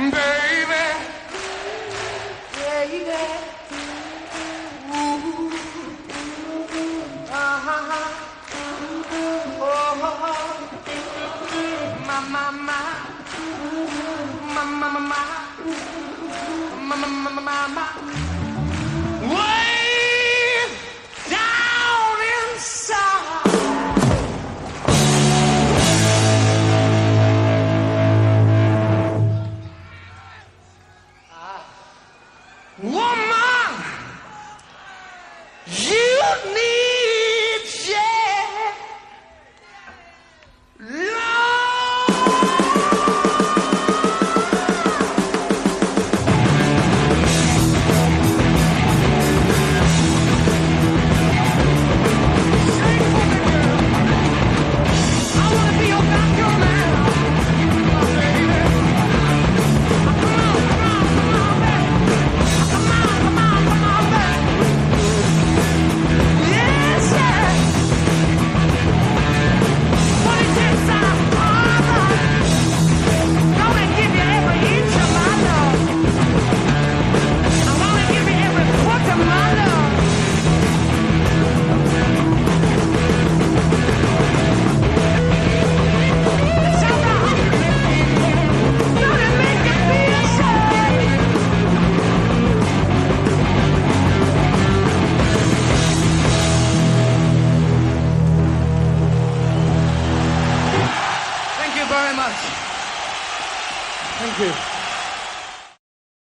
Baby. Yeah, you got Oh. ma, ma, ma, ma, ma, ma, ma, ma, ma, ma. Thank you